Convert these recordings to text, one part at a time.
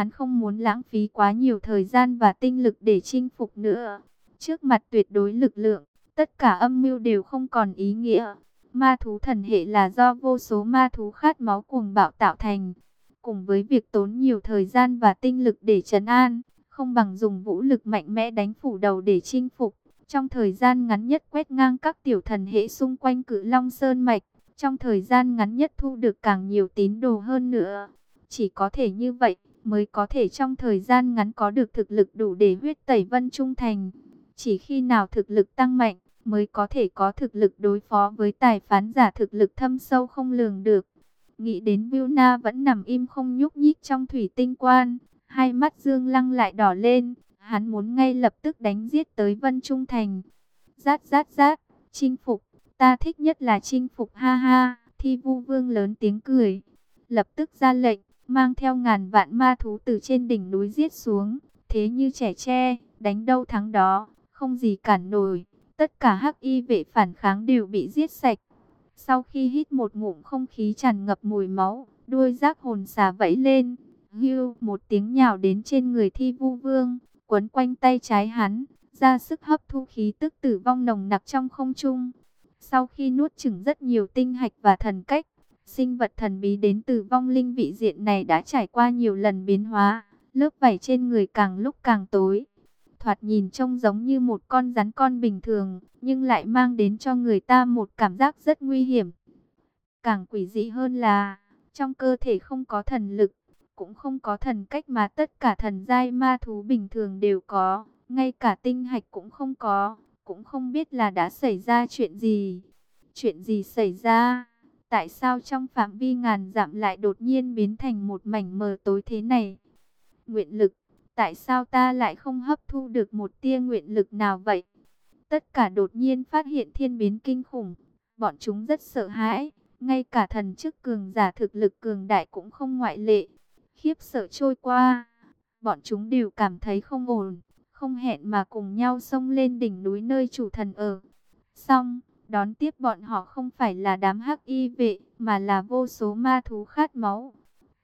Hắn không muốn lãng phí quá nhiều thời gian và tinh lực để chinh phục nữa. Trước mặt tuyệt đối lực lượng, tất cả âm mưu đều không còn ý nghĩa. Ma thú thần hệ là do vô số ma thú khát máu cuồng bạo tạo thành. Cùng với việc tốn nhiều thời gian và tinh lực để trấn an, không bằng dùng vũ lực mạnh mẽ đánh phủ đầu để chinh phục. Trong thời gian ngắn nhất quét ngang các tiểu thần hệ xung quanh cử Long Sơn Mạch, trong thời gian ngắn nhất thu được càng nhiều tín đồ hơn nữa. Chỉ có thể như vậy, mới có thể trong thời gian ngắn có được thực lực đủ để huyết tẩy Vân Trung Thành. Chỉ khi nào thực lực tăng mạnh, mới có thể có thực lực đối phó với tài phán giả thực lực thâm sâu không lường được. Nghĩ đến Vilna vẫn nằm im không nhúc nhích trong thủy tinh quan, hai mắt Dương Lăng lại đỏ lên, hắn muốn ngay lập tức đánh giết tới Vân Trung Thành. Rát rát rát, chinh phục, ta thích nhất là chinh phục ha ha, thi vu vương lớn tiếng cười. Lập tức ra lệnh, mang theo ngàn vạn ma thú từ trên đỉnh núi giết xuống, thế như trẻ tre, đánh đâu thắng đó, không gì cản nổi. Tất cả hắc y vệ phản kháng đều bị giết sạch. Sau khi hít một ngụm không khí tràn ngập mùi máu, đuôi giác hồn xà vẫy lên. Hưu một tiếng nhào đến trên người thi vu vương, quấn quanh tay trái hắn, ra sức hấp thu khí tức tử vong nồng nặc trong không trung. Sau khi nuốt chửng rất nhiều tinh hạch và thần cách, sinh vật thần bí đến từ vong linh vị diện này đã trải qua nhiều lần biến hóa, lớp vảy trên người càng lúc càng tối, thoạt nhìn trông giống như một con rắn con bình thường, nhưng lại mang đến cho người ta một cảm giác rất nguy hiểm. Càng quỷ dị hơn là, trong cơ thể không có thần lực, cũng không có thần cách mà tất cả thần giai ma thú bình thường đều có, ngay cả tinh hạch cũng không có, cũng không biết là đã xảy ra chuyện gì. Chuyện gì xảy ra? Tại sao trong phạm vi ngàn dặm lại đột nhiên biến thành một mảnh mờ tối thế này? Nguyện lực Tại sao ta lại không hấp thu được một tia nguyện lực nào vậy? Tất cả đột nhiên phát hiện thiên biến kinh khủng. Bọn chúng rất sợ hãi. Ngay cả thần chức cường giả thực lực cường đại cũng không ngoại lệ. Khiếp sợ trôi qua. Bọn chúng đều cảm thấy không ổn. Không hẹn mà cùng nhau xông lên đỉnh núi nơi chủ thần ở. Xong, đón tiếp bọn họ không phải là đám hắc y vệ, mà là vô số ma thú khát máu.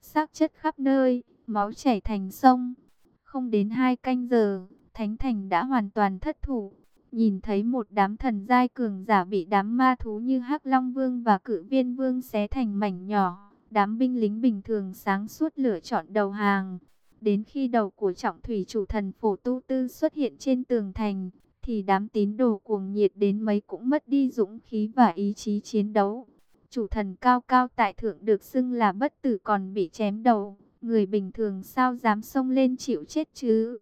xác chất khắp nơi, máu chảy thành sông. Không đến hai canh giờ, Thánh Thành đã hoàn toàn thất thủ. Nhìn thấy một đám thần giai cường giả bị đám ma thú như hắc Long Vương và Cự Viên Vương xé thành mảnh nhỏ. Đám binh lính bình thường sáng suốt lựa chọn đầu hàng. Đến khi đầu của trọng thủy chủ thần phổ tu tư xuất hiện trên tường thành, thì đám tín đồ cuồng nhiệt đến mấy cũng mất đi dũng khí và ý chí chiến đấu. Chủ thần cao cao tại thượng được xưng là bất tử còn bị chém đầu. Người bình thường sao dám xông lên chịu chết chứ?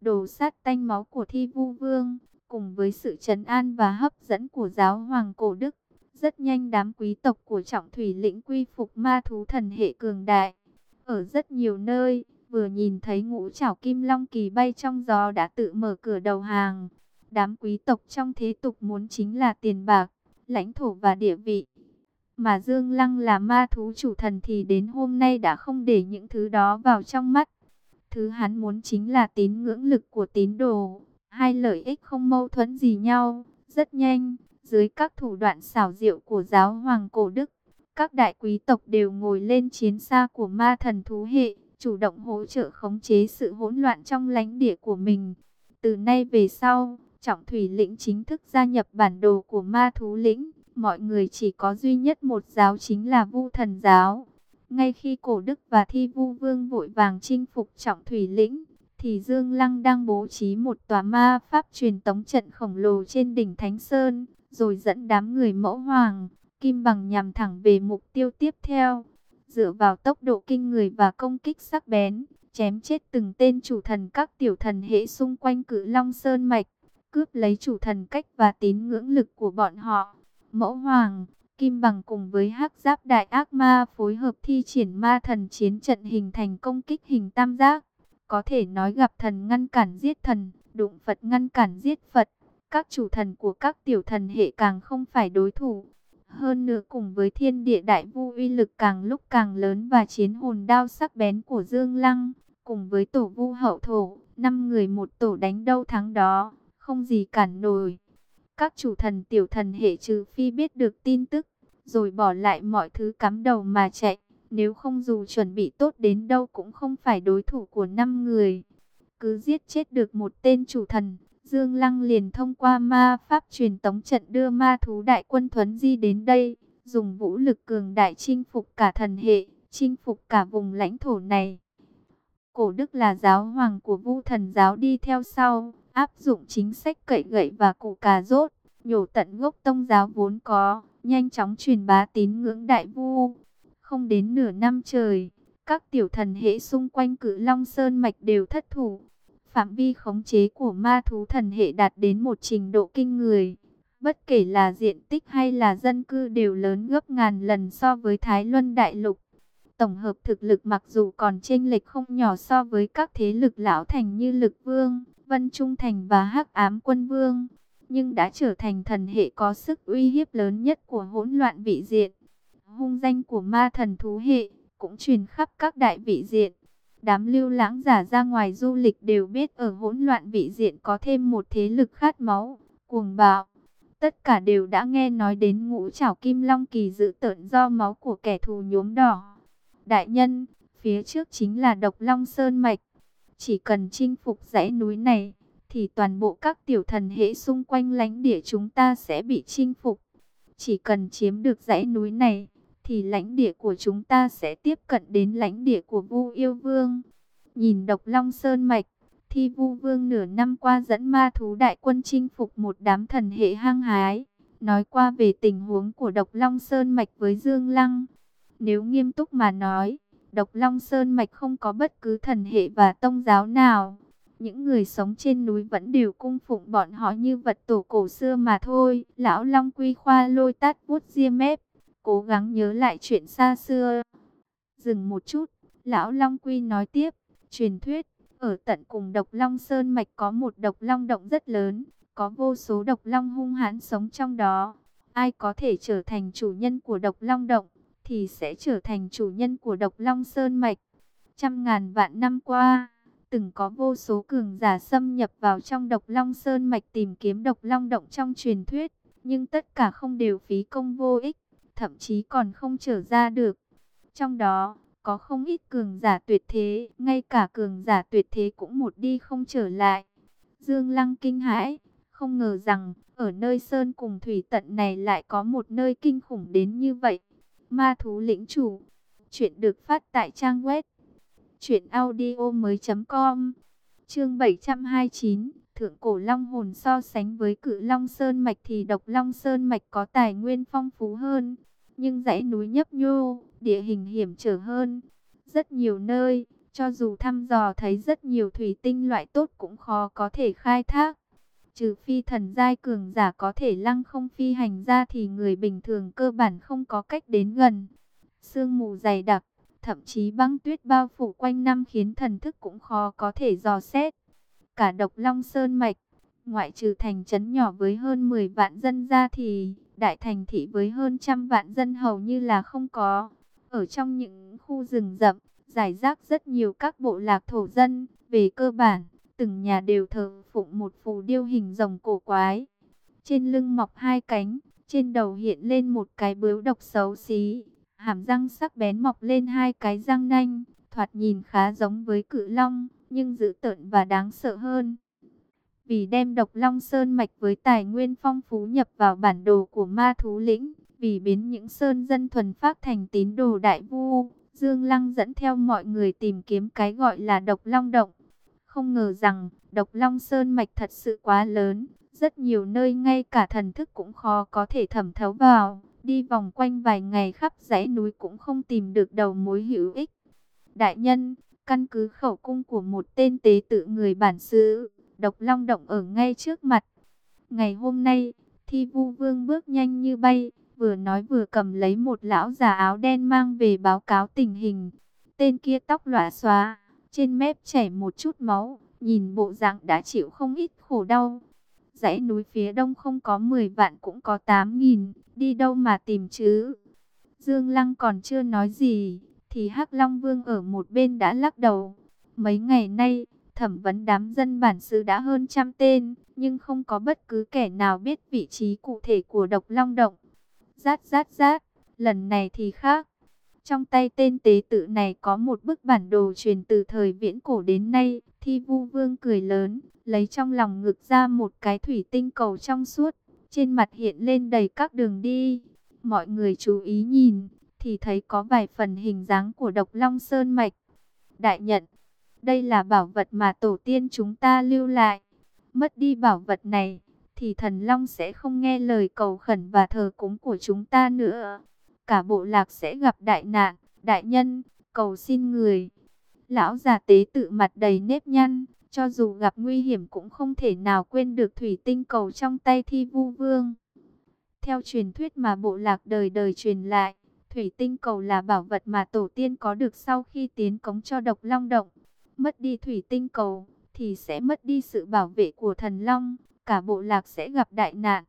Đồ sát tanh máu của thi vu vương, cùng với sự trấn an và hấp dẫn của giáo hoàng cổ đức. Rất nhanh đám quý tộc của trọng thủy lĩnh quy phục ma thú thần hệ cường đại. Ở rất nhiều nơi, vừa nhìn thấy ngũ trảo kim long kỳ bay trong gió đã tự mở cửa đầu hàng. Đám quý tộc trong thế tục muốn chính là tiền bạc, lãnh thổ và địa vị. Mà Dương Lăng là ma thú chủ thần thì đến hôm nay đã không để những thứ đó vào trong mắt. Thứ hắn muốn chính là tín ngưỡng lực của tín đồ. Hai lợi ích không mâu thuẫn gì nhau. Rất nhanh, dưới các thủ đoạn xảo diệu của giáo hoàng cổ đức, các đại quý tộc đều ngồi lên chiến xa của ma thần thú hệ, chủ động hỗ trợ khống chế sự hỗn loạn trong lãnh địa của mình. Từ nay về sau, trọng thủy lĩnh chính thức gia nhập bản đồ của ma thú lĩnh mọi người chỉ có duy nhất một giáo chính là Vu Thần giáo. Ngay khi Cổ Đức và Thi Vu Vương vội vàng chinh phục Trọng Thủy lĩnh, thì Dương Lăng đang bố trí một tòa ma pháp truyền tống trận khổng lồ trên đỉnh Thánh Sơn, rồi dẫn đám người mẫu hoàng, kim bằng nhằm thẳng về mục tiêu tiếp theo. Dựa vào tốc độ kinh người và công kích sắc bén, chém chết từng tên chủ thần các tiểu thần hệ xung quanh cử Long Sơn Mạch, cướp lấy chủ thần cách và tín ngưỡng lực của bọn họ. Mẫu Hoàng, Kim Bằng cùng với hắc giáp đại ác ma phối hợp thi triển ma thần chiến trận hình thành công kích hình tam giác. Có thể nói gặp thần ngăn cản giết thần, đụng Phật ngăn cản giết Phật. Các chủ thần của các tiểu thần hệ càng không phải đối thủ. Hơn nữa cùng với thiên địa đại vu uy lực càng lúc càng lớn và chiến hồn đao sắc bén của Dương Lăng, cùng với tổ vu hậu thổ, năm người một tổ đánh đâu thắng đó, không gì cản nổi. Các chủ thần tiểu thần hệ trừ phi biết được tin tức, rồi bỏ lại mọi thứ cắm đầu mà chạy, Nếu không dù chuẩn bị tốt đến đâu cũng không phải đối thủ của năm người. Cứ giết chết được một tên chủ thần, Dương Lăng liền thông qua ma pháp truyền tống trận đưa ma thú đại quân thuấn di đến đây, dùng vũ lực cường đại chinh phục cả thần hệ, chinh phục cả vùng lãnh thổ này. Cổ Đức là giáo hoàng của Vu Thần giáo đi theo sau, áp dụng chính sách cậy gậy và cụ cà rốt, nhổ tận gốc tông giáo vốn có, nhanh chóng truyền bá tín ngưỡng đại vu. Không đến nửa năm trời, các tiểu thần hệ xung quanh cử Long Sơn Mạch đều thất thủ. Phạm vi khống chế của ma thú thần hệ đạt đến một trình độ kinh người. Bất kể là diện tích hay là dân cư đều lớn gấp ngàn lần so với Thái Luân Đại Lục. Tổng hợp thực lực mặc dù còn chênh lệch không nhỏ so với các thế lực lão thành như Lực Vương, Vân Trung Thành và Hắc Ám Quân Vương, nhưng đã trở thành thần hệ có sức uy hiếp lớn nhất của hỗn loạn vị diện. Hung danh của ma thần thú hệ cũng truyền khắp các đại vị diện. Đám lưu lãng giả ra ngoài du lịch đều biết ở hỗn loạn vị diện có thêm một thế lực khát máu, cuồng bạo. Tất cả đều đã nghe nói đến ngũ trảo kim long kỳ dự tợn do máu của kẻ thù nhuốm đỏ. Đại nhân, phía trước chính là độc long sơn mạch. Chỉ cần chinh phục dãy núi này, thì toàn bộ các tiểu thần hệ xung quanh lãnh địa chúng ta sẽ bị chinh phục. Chỉ cần chiếm được dãy núi này, thì lãnh địa của chúng ta sẽ tiếp cận đến lãnh địa của Vu Yêu Vương. Nhìn độc long sơn mạch, thì Vu Vương nửa năm qua dẫn ma thú đại quân chinh phục một đám thần hệ hăng hái. Nói qua về tình huống của độc long sơn mạch với Dương Lăng. Nếu nghiêm túc mà nói, độc long sơn mạch không có bất cứ thần hệ và tông giáo nào. Những người sống trên núi vẫn đều cung phụng bọn họ như vật tổ cổ xưa mà thôi. Lão Long Quy Khoa lôi tát vuốt ria mép cố gắng nhớ lại chuyện xa xưa. Dừng một chút, lão Long Quy nói tiếp, truyền thuyết, ở tận cùng độc Long Sơn Mạch có một độc Long Động rất lớn, có vô số độc Long hung hãn sống trong đó. Ai có thể trở thành chủ nhân của độc Long Động, thì sẽ trở thành chủ nhân của độc Long Sơn Mạch. Trăm ngàn vạn năm qua, từng có vô số cường giả xâm nhập vào trong độc Long Sơn Mạch tìm kiếm độc Long Động trong truyền thuyết, nhưng tất cả không đều phí công vô ích thậm chí còn không trở ra được. Trong đó, có không ít cường giả tuyệt thế, ngay cả cường giả tuyệt thế cũng một đi không trở lại. Dương Lăng kinh hãi, không ngờ rằng, ở nơi sơn cùng thủy tận này lại có một nơi kinh khủng đến như vậy. Ma thú lĩnh chủ, chuyện được phát tại trang web truyệnaudiomoi.com. Chương 729 Thượng cổ long hồn so sánh với cự long sơn mạch thì độc long sơn mạch có tài nguyên phong phú hơn nhưng dãy núi nhấp nhô, địa hình hiểm trở hơn. Rất nhiều nơi, cho dù thăm dò thấy rất nhiều thủy tinh loại tốt cũng khó có thể khai thác. Trừ phi thần giai cường giả có thể lăng không phi hành ra thì người bình thường cơ bản không có cách đến gần. Sương mù dày đặc, thậm chí băng tuyết bao phủ quanh năm khiến thần thức cũng khó có thể dò xét. Cả độc long sơn mạch, ngoại trừ thành trấn nhỏ với hơn 10 vạn dân ra thì đại thành thị với hơn trăm vạn dân hầu như là không có. Ở trong những khu rừng rậm, giải rác rất nhiều các bộ lạc thổ dân, về cơ bản, từng nhà đều thờ phụng một phù điêu hình rồng cổ quái. Trên lưng mọc hai cánh, trên đầu hiện lên một cái bướu độc xấu xí, hàm răng sắc bén mọc lên hai cái răng nanh, thoạt nhìn khá giống với cự long, nhưng dữ tợn và đáng sợ hơn vì đem độc long sơn mạch với tài nguyên phong phú nhập vào bản đồ của ma thú lĩnh, vì biến những sơn dân thuần phát thành tín đồ đại vu, Dương Lăng dẫn theo mọi người tìm kiếm cái gọi là độc long động. Không ngờ rằng, độc long sơn mạch thật sự quá lớn, rất nhiều nơi ngay cả thần thức cũng khó có thể thẩm thấu vào, đi vòng quanh vài ngày khắp dãy núi cũng không tìm được đầu mối hữu ích. Đại nhân, căn cứ khẩu cung của một tên tế tự người bản xứ độc long động ở ngay trước mặt. Ngày hôm nay, thi vu vương bước nhanh như bay, vừa nói vừa cầm lấy một lão già áo đen mang về báo cáo tình hình. Tên kia tóc lòa xóa, trên mép chảy một chút máu, nhìn bộ dạng đã chịu không ít khổ đau. Dãy núi phía đông không có 10 vạn cũng có 8 nghìn, đi đâu mà tìm chứ? Dương Lăng còn chưa nói gì, thì Hắc Long Vương ở một bên đã lắc đầu. Mấy ngày nay, thẩm vấn đám dân bản xứ đã hơn trăm tên, nhưng không có bất cứ kẻ nào biết vị trí cụ thể của độc long động. Rát rát rát, lần này thì khác. Trong tay tên tế tự này có một bức bản đồ truyền từ thời viễn cổ đến nay. Thi vu vương cười lớn, lấy trong lòng ngực ra một cái thủy tinh cầu trong suốt. Trên mặt hiện lên đầy các đường đi. Mọi người chú ý nhìn, thì thấy có vài phần hình dáng của độc long sơn mạch. Đại nhận, đây là bảo vật mà tổ tiên chúng ta lưu lại. Mất đi bảo vật này, thì thần long sẽ không nghe lời cầu khẩn và thờ cúng của chúng ta nữa. Cả bộ lạc sẽ gặp đại nạn, đại nhân, cầu xin người. Lão già tế tự mặt đầy nếp nhăn, cho dù gặp nguy hiểm cũng không thể nào quên được thủy tinh cầu trong tay thi vu vương. Theo truyền thuyết mà bộ lạc đời đời truyền lại, thủy tinh cầu là bảo vật mà tổ tiên có được sau khi tiến cống cho độc long động. Mất đi thủy tinh cầu, thì sẽ mất đi sự bảo vệ của thần long, cả bộ lạc sẽ gặp đại nạn.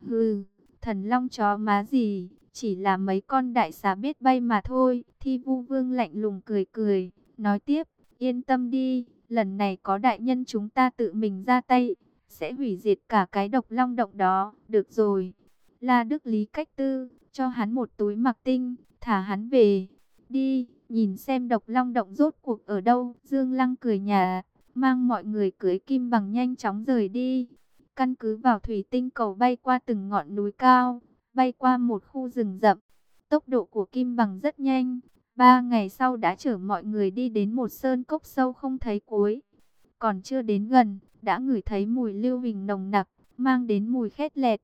Hừ, thần long chó má gì, chỉ là mấy con đại xà biết bay mà thôi. Thi vu vương lạnh lùng cười cười, nói tiếp, yên tâm đi, lần này có đại nhân chúng ta tự mình ra tay, sẽ hủy diệt cả cái độc long động đó, được rồi. La Đức Lý cách tư, cho hắn một túi mặc tinh, thả hắn về, đi, nhìn xem độc long động rốt cuộc ở đâu. Dương Lăng cười nhà, mang mọi người cưới kim bằng nhanh chóng rời đi. Căn cứ vào thủy tinh cầu bay qua từng ngọn núi cao, bay qua một khu rừng rậm. Tốc độ của kim bằng rất nhanh, ba ngày sau đã chở mọi người đi đến một sơn cốc sâu không thấy cuối. Còn chưa đến gần, đã ngửi thấy mùi lưu huỳnh nồng nặc, mang đến mùi khét lẹt.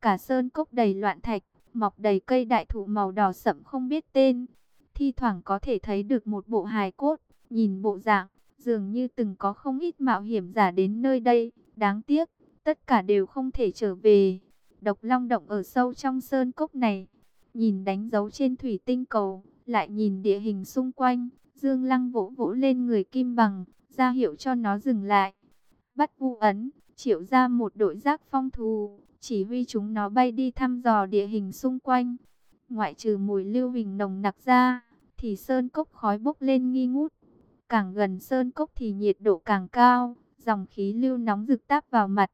Cả sơn cốc đầy loạn thạch, mọc đầy cây đại thụ màu đỏ sậm không biết tên. Thi thoảng có thể thấy được một bộ hài cốt, nhìn bộ dạng, dường như từng có không ít mạo hiểm giả đến nơi đây. Đáng tiếc, tất cả đều không thể trở về. Độc long động ở sâu trong sơn cốc này, nhìn đánh dấu trên thủy tinh cầu, lại nhìn địa hình xung quanh. Dương Lăng vỗ vỗ lên người kim bằng, ra hiệu cho nó dừng lại. Bắt vu ấn, triệu ra một đội giác phong thù, chỉ huy chúng nó bay đi thăm dò địa hình xung quanh. Ngoại trừ mùi lưu hình nồng nặc ra, thì sơn cốc khói bốc lên nghi ngút. Càng gần sơn cốc thì nhiệt độ càng cao, dòng khí lưu nóng rực táp vào mặt.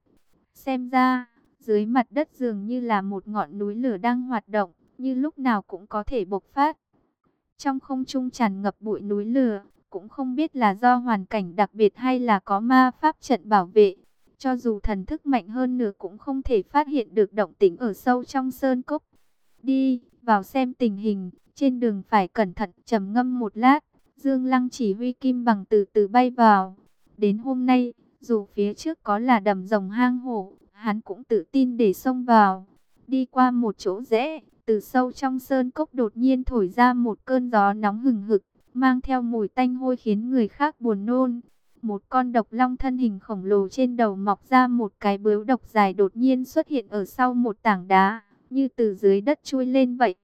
Xem ra, dưới mặt đất dường như là một ngọn núi lửa đang hoạt động, như lúc nào cũng có thể bộc phát. Trong không trung tràn ngập bụi núi lửa, cũng không biết là do hoàn cảnh đặc biệt hay là có ma pháp trận bảo vệ. Cho dù thần thức mạnh hơn nữa cũng không thể phát hiện được động tĩnh ở sâu trong sơn cốc. Đi, vào xem tình hình, trên đường phải cẩn thận trầm ngâm một lát. Dương Lăng chỉ huy kim bằng từ từ bay vào. Đến hôm nay, dù phía trước có là đầm rồng hang hổ, hắn cũng tự tin để xông vào. Đi qua một chỗ rẽ, từ sâu trong sơn cốc đột nhiên thổi ra một cơn gió nóng hừng hực, mang theo mùi tanh hôi khiến người khác buồn nôn. Một con độc long thân hình khổng lồ trên đầu mọc ra một cái bướu độc dài đột nhiên xuất hiện ở sau một tảng đá, như từ dưới đất chui lên vậy.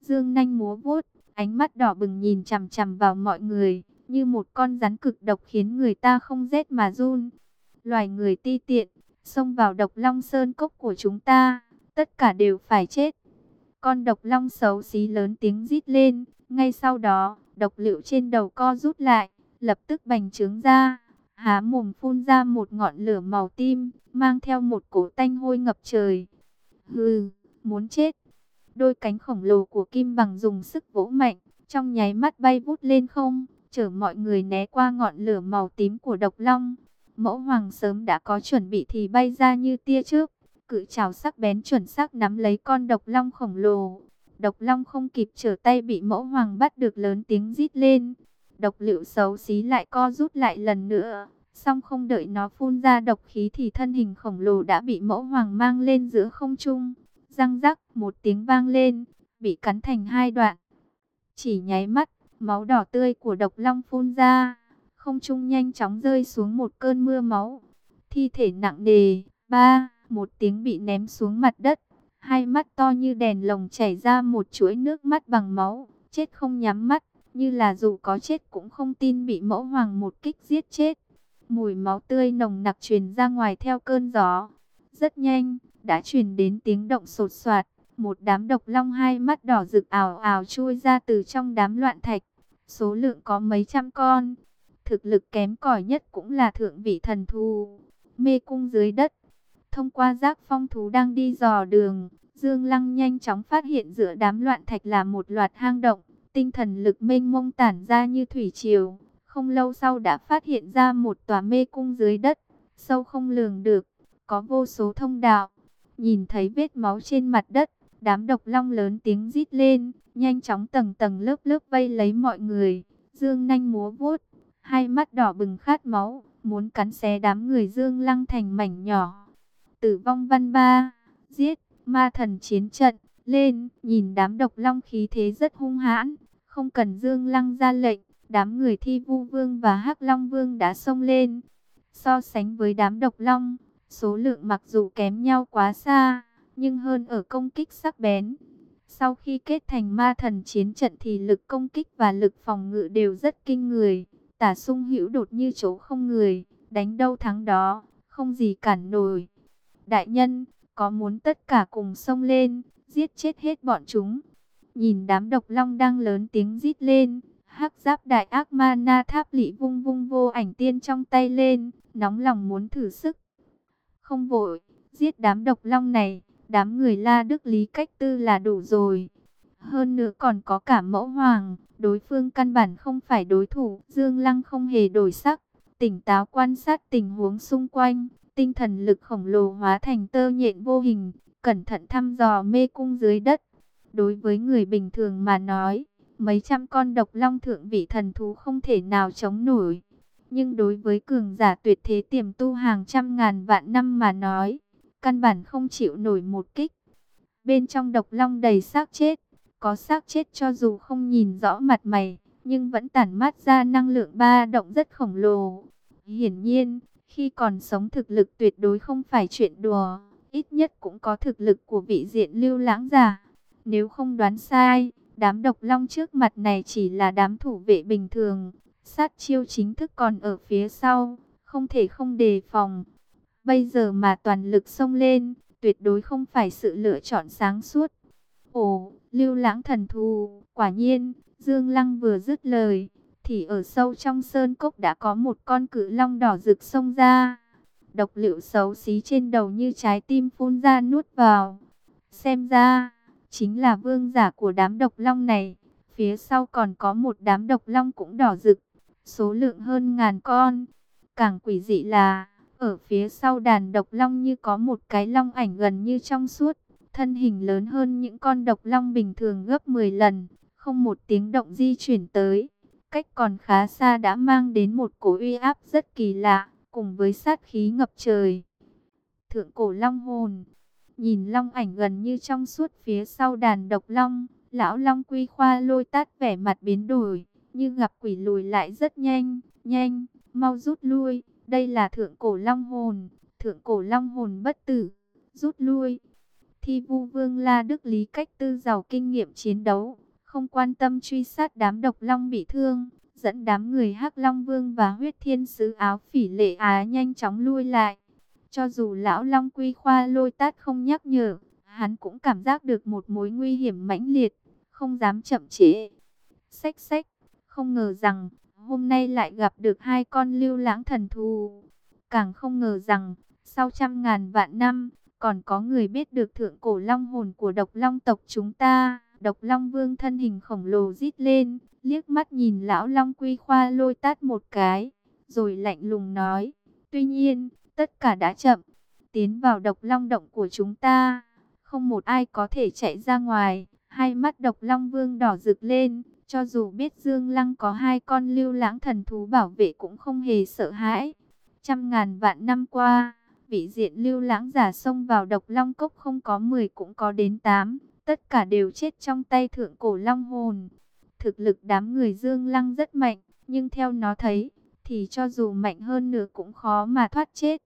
Dương nanh múa vuốt, ánh mắt đỏ bừng nhìn chằm chằm vào mọi người, như một con rắn cực độc khiến người ta không rét mà run. Loài người ti tiện, xông vào độc long sơn cốc của chúng ta, tất cả đều phải chết. Con độc long xấu xí lớn tiếng rít lên, ngay sau đó, độc liệu trên đầu co rút lại, lập tức bành trướng ra, há mồm phun ra một ngọn lửa màu tim, mang theo một cổ tanh hôi ngập trời. Hừ, muốn chết. Đôi cánh khổng lồ của kim bằng dùng sức vỗ mạnh, trong nháy mắt bay vút lên không, chở mọi người né qua ngọn lửa màu tím của độc long. Mẫu hoàng sớm đã có chuẩn bị thì bay ra như tia trước, cự trào sắc bén chuẩn xác nắm lấy con độc long khổng lồ. Độc long không kịp trở tay bị mẫu hoàng bắt được lớn tiếng rít lên. Độc liệu xấu xí lại co rút lại lần nữa. Xong không đợi nó phun ra độc khí thì thân hình khổng lồ đã bị mẫu hoàng mang lên giữa không trung. Răng rắc một tiếng vang lên, bị cắn thành hai đoạn. Chỉ nháy mắt, máu đỏ tươi của độc long phun ra. Không trung nhanh chóng rơi xuống một cơn mưa máu. Thi thể nặng nề, ba một tiếng bị ném xuống mặt đất. Hai mắt to như đèn lồng chảy ra một chuỗi nước mắt bằng máu, chết không nhắm mắt, như là dù có chết cũng không tin bị mẫu hoàng một kích giết chết. Mùi máu tươi nồng nặc truyền ra ngoài theo cơn gió. Rất nhanh, đã truyền đến tiếng động sột soạt, một đám độc long hai mắt đỏ rực ảo ảo chui ra từ trong đám loạn thạch. Số lượng có mấy trăm con. Thực lực kém cỏi nhất cũng là thượng vị thần thú. Mê cung dưới đất, Thông qua giác phong thú đang đi dò đường, Dương Lăng nhanh chóng phát hiện giữa đám loạn thạch là một loạt hang động. tinh thần lực mênh mông tản ra như thủy triều. Không lâu sau đã phát hiện ra một tòa mê cung dưới đất, sâu không lường được, có vô số thông đạo. Nhìn thấy vết máu trên mặt đất, đám độc long lớn tiếng rít lên, nhanh chóng tầng tầng lớp lớp vây lấy mọi người. Dương nanh múa vuốt, hai mắt đỏ bừng khát máu, muốn cắn xé đám người Dương Lăng thành mảnh nhỏ. Tử vong văn ba, giết, ma thần chiến trận, lên, nhìn đám độc long khí thế rất hung hãn, không cần Dương Lăng ra lệnh, đám người thi vu vương và hắc long vương đã xông lên. So sánh với đám độc long, số lượng mặc dù kém nhau quá xa, nhưng hơn ở công kích sắc bén. Sau khi kết thành ma thần chiến trận thì lực công kích và lực phòng ngự đều rất kinh người. Tả sung hữu đột như chỗ không người, đánh đâu thắng đó, không gì cản nổi. Đại nhân, có muốn tất cả cùng xông lên, giết chết hết bọn chúng. Nhìn đám độc long đang lớn tiếng rít lên, hắc giáp đại ác ma na tháp lị vung vung vô ảnh tiên trong tay lên, nóng lòng muốn thử sức. Không vội, giết đám độc long này, đám người la đức lý cách tư là đủ rồi. Hơn nữa còn có cả mẫu hoàng, đối phương căn bản không phải đối thủ. Dương Lăng không hề đổi sắc, tỉnh táo quan sát tình huống xung quanh. Tinh thần lực khổng lồ hóa thành tơ nhện vô hình, cẩn thận thăm dò mê cung dưới đất. Đối với người bình thường mà nói, mấy trăm con độc long thượng vị thần thú không thể nào chống nổi. Nhưng đối với cường giả tuyệt thế tiềm tu hàng trăm ngàn vạn năm mà nói, căn bản không chịu nổi một kích. Bên trong độc long đầy xác chết, có xác chết cho dù không nhìn rõ mặt mày, nhưng vẫn tản mát ra năng lượng ba động rất khổng lồ. Hiển nhiên, khi còn sống thực lực tuyệt đối không phải chuyện đùa, ít nhất cũng có thực lực của vị diện lưu lãng giả. Nếu không đoán sai, đám độc long trước mặt này chỉ là đám thủ vệ bình thường, sát chiêu chính thức còn ở phía sau, không thể không đề phòng. Bây giờ mà toàn lực xông lên, tuyệt đối không phải sự lựa chọn sáng suốt. Ồ, lưu lãng thần thù, quả nhiên, Dương Lăng vừa dứt lời, thì ở sâu trong sơn cốc đã có một con cự long đỏ rực xông ra. Độc liệu xấu xí trên đầu như trái tim phun ra nuốt vào. Xem ra, chính là vương giả của đám độc long này. Phía sau còn có một đám độc long cũng đỏ rực, số lượng hơn ngàn con. Càng quỷ dị là, ở phía sau đàn độc long như có một cái long ảnh gần như trong suốt thân hình lớn hơn những con độc long bình thường gấp 10 lần, không một tiếng động di chuyển tới. Cách còn khá xa đã mang đến một cổ uy áp rất kỳ lạ, cùng với sát khí ngập trời. Thượng cổ long hồn, nhìn long ảnh gần như trong suốt phía sau đàn độc long, lão long quy khoa lôi tát vẻ mặt biến đổi, như gặp quỷ lùi lại rất nhanh, nhanh, mau rút lui, đây là thượng cổ long hồn, thượng cổ long hồn bất tử, rút lui. Thi vu vương La Đức Lý cách tư giàu kinh nghiệm chiến đấu, không quan tâm truy sát đám độc long bị thương, dẫn đám người hắc long vương và huyết thiên sứ áo phỉ lệ á nhanh chóng lui lại. Cho dù lão long quy khoa lôi tát không nhắc nhở, hắn cũng cảm giác được một mối nguy hiểm mãnh liệt, không dám chậm trễ. Xách xách, không ngờ rằng hôm nay lại gặp được hai con lưu lãng thần thù. Càng không ngờ rằng, sau trăm ngàn vạn năm, còn có người biết được thượng cổ long hồn của độc long tộc chúng ta. Độc long vương thân hình khổng lồ rít lên, liếc mắt nhìn lão long quy khoa lôi tát một cái, rồi lạnh lùng nói. Tuy nhiên, tất cả đã chậm, tiến vào độc long động của chúng ta. Không một ai có thể chạy ra ngoài, hai mắt độc long vương đỏ rực lên. Cho dù biết Dương Lăng có hai con lưu lãng thần thú bảo vệ cũng không hề sợ hãi. Trăm ngàn vạn năm qua, vị diện lưu lãng giả xông vào độc long cốc không có 10 cũng có đến 8, tất cả đều chết trong tay thượng cổ long hồn. Thực lực đám người dương lăng rất mạnh, nhưng theo nó thấy, thì cho dù mạnh hơn nữa cũng khó mà thoát chết.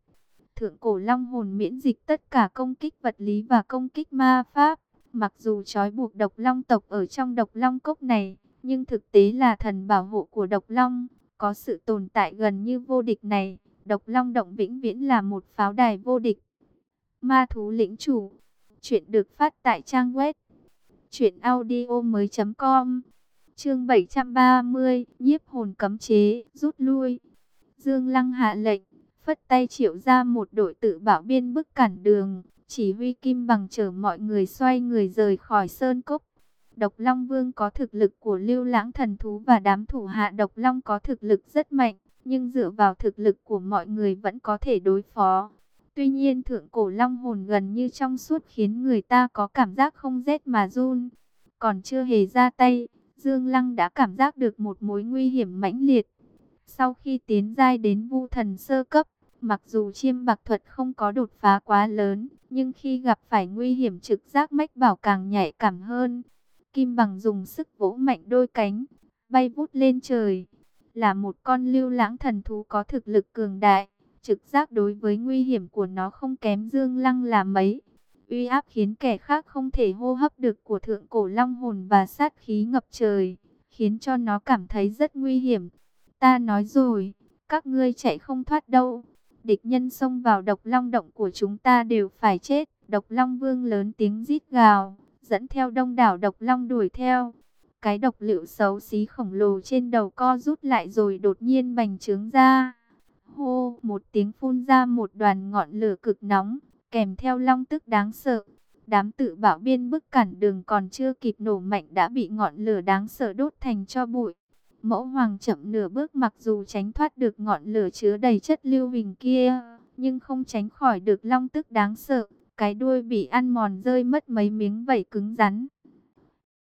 Thượng cổ long hồn miễn dịch tất cả công kích vật lý và công kích ma pháp, mặc dù trói buộc độc long tộc ở trong độc long cốc này, nhưng thực tế là thần bảo hộ của độc long, có sự tồn tại gần như vô địch này Độc Long Động vĩnh viễn là một pháo đài vô địch. Ma thú lĩnh chủ. Chuyện được phát tại trang web. Chuyện audio mới com. Chương 730. Nhiếp hồn cấm chế. Rút lui. Dương Lăng hạ lệnh. Phất tay triệu ra một đội tự bảo biên bức cản đường. Chỉ huy kim bằng chở mọi người xoay người rời khỏi sơn cốc. Độc Long Vương có thực lực của lưu lãng thần thú và đám thủ hạ Độc Long có thực lực rất mạnh, nhưng dựa vào thực lực của mọi người vẫn có thể đối phó. Tuy nhiên thượng cổ long hồn gần như trong suốt khiến người ta có cảm giác không rét mà run. Còn chưa hề ra tay, Dương Lăng đã cảm giác được một mối nguy hiểm mãnh liệt. Sau khi tiến giai đến vu thần sơ cấp, mặc dù chiêm bạc thuật không có đột phá quá lớn, nhưng khi gặp phải nguy hiểm trực giác mách bảo càng nhạy cảm hơn. Kim bằng dùng sức vỗ mạnh đôi cánh, bay vút lên trời. Là một con lưu lãng thần thú có thực lực cường đại, trực giác đối với nguy hiểm của nó không kém Dương Lăng là mấy. Uy áp khiến kẻ khác không thể hô hấp được của thượng cổ long hồn và sát khí ngập trời, khiến cho nó cảm thấy rất nguy hiểm. Ta nói rồi, các ngươi chạy không thoát đâu. Địch nhân xông vào độc long động của chúng ta đều phải chết. Độc long vương lớn tiếng rít gào, dẫn theo đông đảo độc long đuổi theo. Cái độc liệu xấu xí khổng lồ trên đầu co rút lại rồi đột nhiên bành trướng ra. Hô, một tiếng phun ra một đoàn ngọn lửa cực nóng, kèm theo long tức đáng sợ. Đám tự bảo biên bức cản đường còn chưa kịp nổ mạnh đã bị ngọn lửa đáng sợ đốt thành cho bụi. Mẫu hoàng chậm nửa bước mặc dù tránh thoát được ngọn lửa chứa đầy chất lưu huỳnh kia, nhưng không tránh khỏi được long tức đáng sợ. Cái đuôi bị ăn mòn rơi mất mấy miếng vảy cứng rắn.